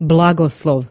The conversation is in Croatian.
blagoslov.